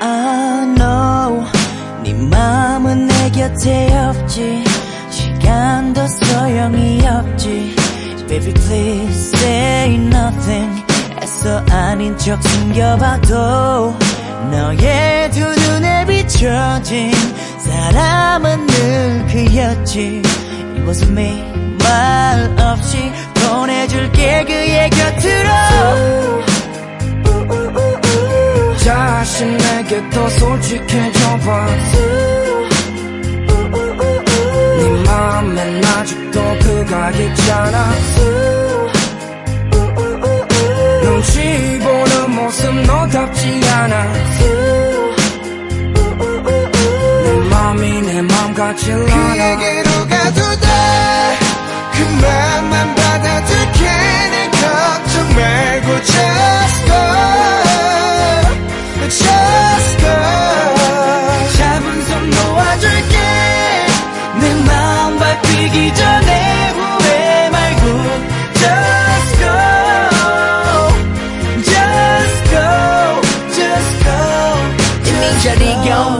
I know 네 마음은 내 곁에 없지. 시간도 소용이 없지. Baby please say nothing. 애써 아닌 척 숨겨봐도 너의 두 눈에 비춰진 사람은 늘 그였지. It was me 말 없이 보내줄게 그의 곁으로. 다시 신에게 더 솔직해져봐. 네 맘엔 아직도 그가 있잖아. 눈치 보는 모습 너답지 않아. 내 맘이 내 맘 같질 않아. 그에게로 가도 돼그 맘만 받아줄게 내 걱정 말고 just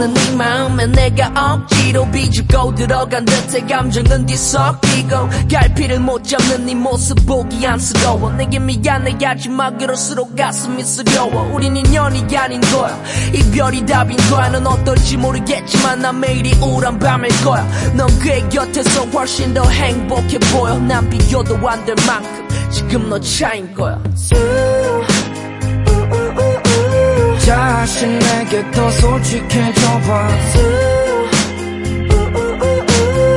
없는 네 마음에 내가 억지로 비집고 들어간 듯해 감정은 뒤섞이고 갈피를 못 잡는 네 모습 보기 안쓰러워. 내게 미안해 하지만 그럴수록 가슴이 쓰려워. 우린 인연이 아닌 거야. 이별이 답인 거야. 넌 어떨지 모르겠지만 난 매일이 우울한 밤일 거야. 넌 그의 곁에서 훨씬 더 행복해 보여. 난 비교도 안 될 만큼 지금 너 차인 거야 자신에게 더 솔직해져봐.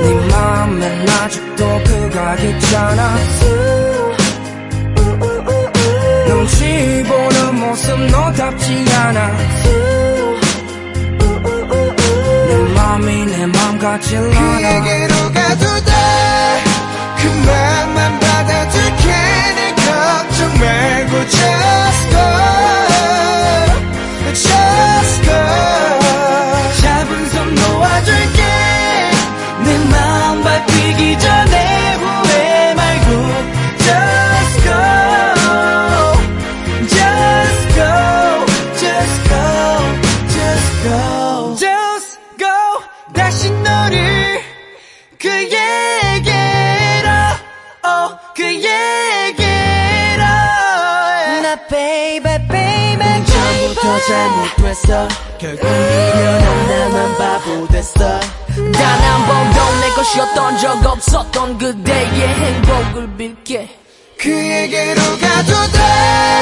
네 맘엔 아직도 그가 있잖아. 눈치 보는 모습 너답지 않아. 내 맘이 내 맘 같질 않아 그에게로 가도 돼그 맘만 너를 그에게로 oh 그에게로 나 baby baby 처음부터 잘못됐어. 결국 미련한 나만 바보 됐어. 단한 번도 내 것이었던 적 없었던 그대의 행복을 빌게. 그에게로 가도 돼